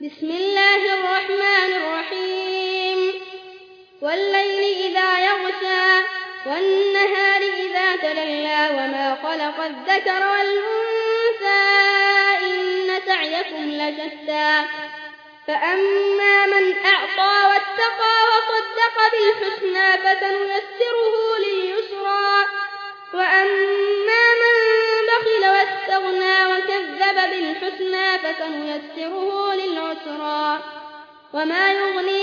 بسم الله الرحمن الرحيم. والليل إذا يغشى والنهار إذا تللى وما خلق الذكر والأنثى إن سعيكم لشتى. فأما من أعطى واتقى وصدق بالحسنى فسنيسره وكذب بالحسنى فسنيسره للعسرى وما يغني